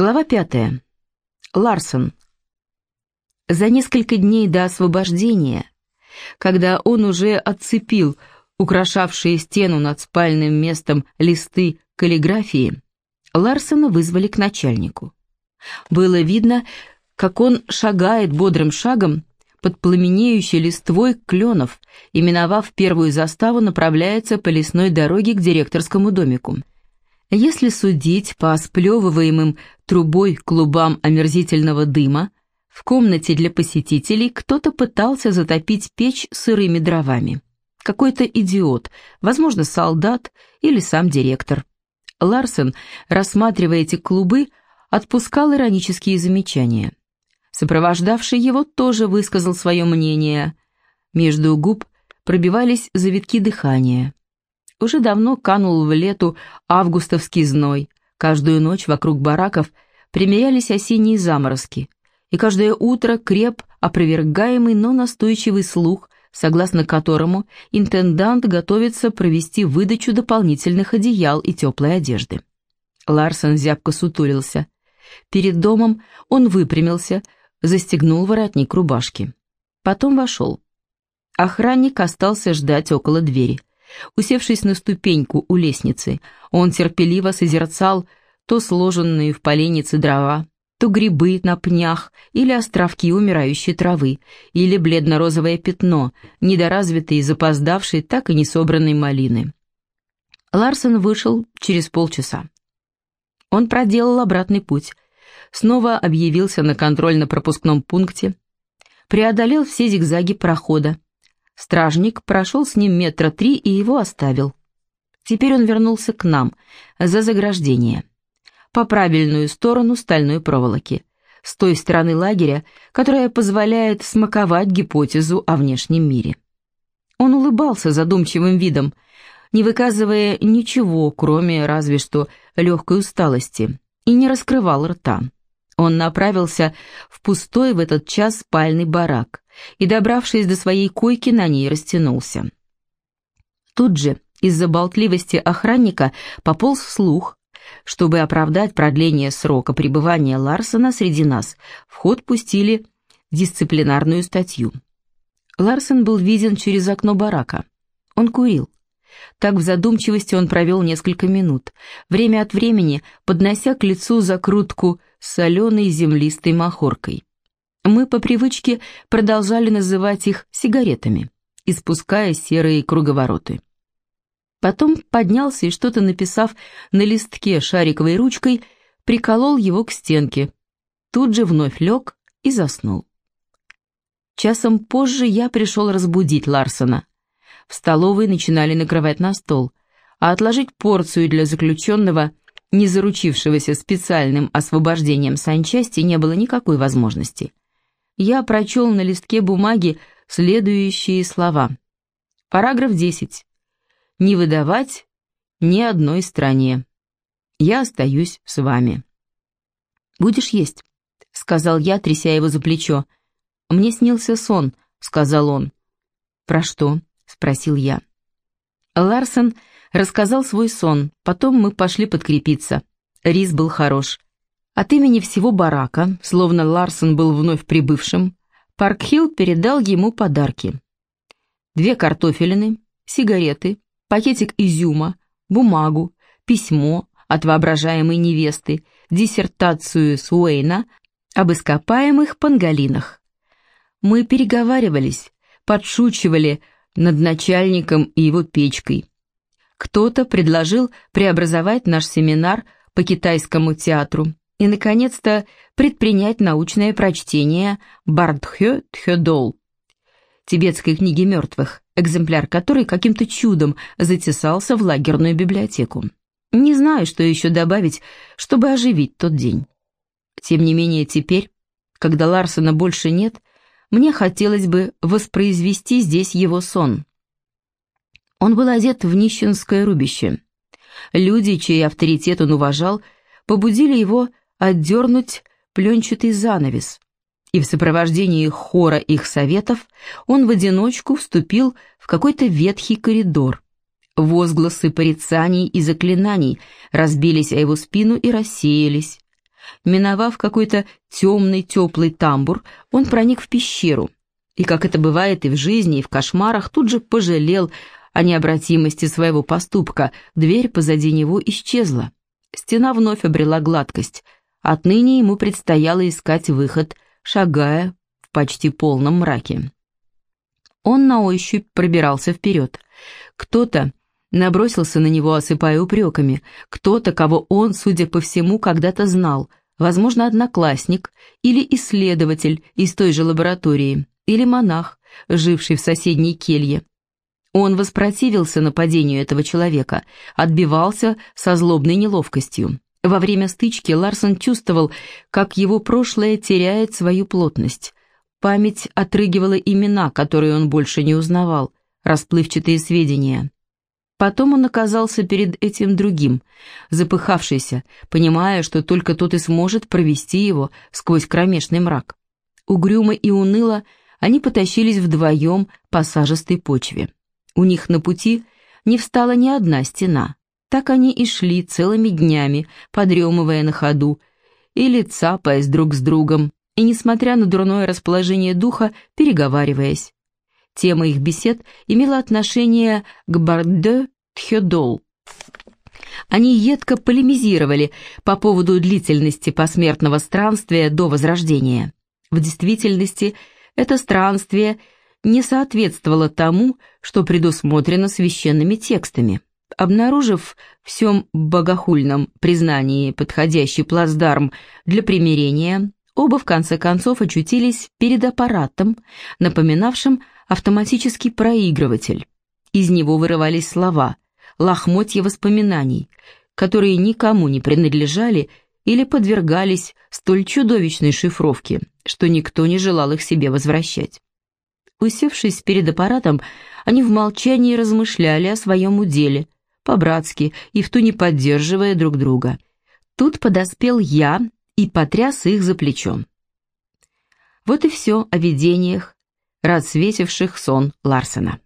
Глава пятая. Ларсон. За несколько дней до освобождения, когда он уже отцепил украшавшие стену над спальным местом листы каллиграфии, Ларсона вызвали к начальнику. Было видно, как он шагает бодрым шагом под пламенеющей листвой кленов и, миновав первую заставу, направляется по лесной дороге к директорскому домику. Если судить по сплевываемым трубой клубам омерзительного дыма, в комнате для посетителей кто-то пытался затопить печь сырыми дровами. Какой-то идиот, возможно, солдат или сам директор. Ларсен, рассматривая эти клубы, отпускал иронические замечания. Сопровождавший его тоже высказал свое мнение. Между губ пробивались завитки дыхания. Уже давно канул в лету августовский зной. Каждую ночь вокруг бараков примерялись осенние заморозки. И каждое утро креп опровергаемый, но настойчивый слух, согласно которому интендант готовится провести выдачу дополнительных одеял и теплой одежды. Ларсон зябко сутулился. Перед домом он выпрямился, застегнул воротник рубашки. Потом вошел. Охранник остался ждать около двери. Усевшись на ступеньку у лестницы, он терпеливо созерцал то сложенные в поленнице дрова, то грибы на пнях или островки умирающей травы, или бледно-розовое пятно, недоразвитой и запоздавшей, так и не собранной малины. Ларсон вышел через полчаса. Он проделал обратный путь, снова объявился на контрольно-пропускном пункте, преодолел все зигзаги прохода, Стражник прошел с ним метра три и его оставил. Теперь он вернулся к нам, за заграждение, по правильную сторону стальной проволоки, с той стороны лагеря, которая позволяет смаковать гипотезу о внешнем мире. Он улыбался задумчивым видом, не выказывая ничего, кроме разве что легкой усталости, и не раскрывал рта. Он направился в пустой в этот час спальный барак и, добравшись до своей койки, на ней растянулся. Тут же, из-за болтливости охранника, пополз вслух, чтобы оправдать продление срока пребывания Ларсона среди нас, в ход пустили дисциплинарную статью. Ларсон был виден через окно барака. Он курил. Так в задумчивости он провел несколько минут, время от времени поднося к лицу закрутку с соленой землистой махоркой. Мы по привычке продолжали называть их сигаретами, испуская серые круговороты. Потом поднялся и, что-то написав на листке шариковой ручкой, приколол его к стенке. Тут же вновь лег и заснул. Часом позже я пришел разбудить Ларсона. В столовой начинали накрывать на стол, а отложить порцию для заключенного, не заручившегося специальным освобождением санчасти, не было никакой возможности. Я прочел на листке бумаги следующие слова. Параграф 10. Не выдавать ни одной стране. Я остаюсь с вами. «Будешь есть?» — сказал я, тряся его за плечо. «Мне снился сон», — сказал он. «Про что?» — спросил я. Ларсон рассказал свой сон, потом мы пошли подкрепиться. Рис был хорош. От имени всего барака, словно Ларсон был вновь прибывшим, Паркхилл передал ему подарки. Две картофелины, сигареты, пакетик изюма, бумагу, письмо от воображаемой невесты, диссертацию Суэйна об ископаемых панголинах. Мы переговаривались, подшучивали, над начальником и его печкой. Кто-то предложил преобразовать наш семинар по китайскому театру и, наконец-то, предпринять научное прочтение Бардхё Тхёдол, тибетской книги мертвых, экземпляр которой каким-то чудом затесался в лагерную библиотеку. Не знаю, что еще добавить, чтобы оживить тот день. Тем не менее, теперь, когда Ларсона больше нет, мне хотелось бы воспроизвести здесь его сон. Он был одет в нищенское рубище. Люди, чей авторитет он уважал, побудили его отдернуть пленчатый занавес, и в сопровождении хора их советов он в одиночку вступил в какой-то ветхий коридор. Возгласы порицаний и заклинаний разбились о его спину и рассеялись. Миновав какой-то темный теплый тамбур, он проник в пещеру, и, как это бывает и в жизни, и в кошмарах, тут же пожалел о необратимости своего поступка, дверь позади него исчезла. Стена вновь обрела гладкость. Отныне ему предстояло искать выход, шагая в почти полном мраке. Он на ощупь пробирался вперед. Кто-то набросился на него, осыпая упреками. Кто-то, кого он, судя по всему, когда-то знал. Возможно, одноклассник или исследователь из той же лаборатории, или монах, живший в соседней келье. Он воспротивился нападению этого человека, отбивался со злобной неловкостью. Во время стычки Ларсон чувствовал, как его прошлое теряет свою плотность. Память отрыгивала имена, которые он больше не узнавал, расплывчатые сведения. Потом он оказался перед этим другим, запыхавшийся, понимая, что только тот и сможет провести его сквозь кромешный мрак. Угрюмо и уныло они потащились вдвоем по сажистой почве. У них на пути не встала ни одна стена. Так они и шли целыми днями, подремывая на ходу, или цапаясь друг с другом, и, несмотря на дурное расположение духа, переговариваясь. Тема их бесед имела отношение к Бардё-Тхёдол. Они едко полемизировали по поводу длительности посмертного странствия до Возрождения. В действительности, это странствие не соответствовало тому, что предусмотрено священными текстами. Обнаружив в всем богохульном признании подходящий плацдарм для примирения, оба в конце концов очутились перед аппаратом, напоминавшим автоматический проигрыватель. Из него вырывались слова, лохмотья воспоминаний, которые никому не принадлежали или подвергались столь чудовищной шифровке, что никто не желал их себе возвращать. Усевшись перед аппаратом, они в молчании размышляли о своем уделе, по-братски и в ту не поддерживая друг друга. Тут подоспел я и потряс их за плечом. Вот и все о видениях, расцветивших сон Ларсена.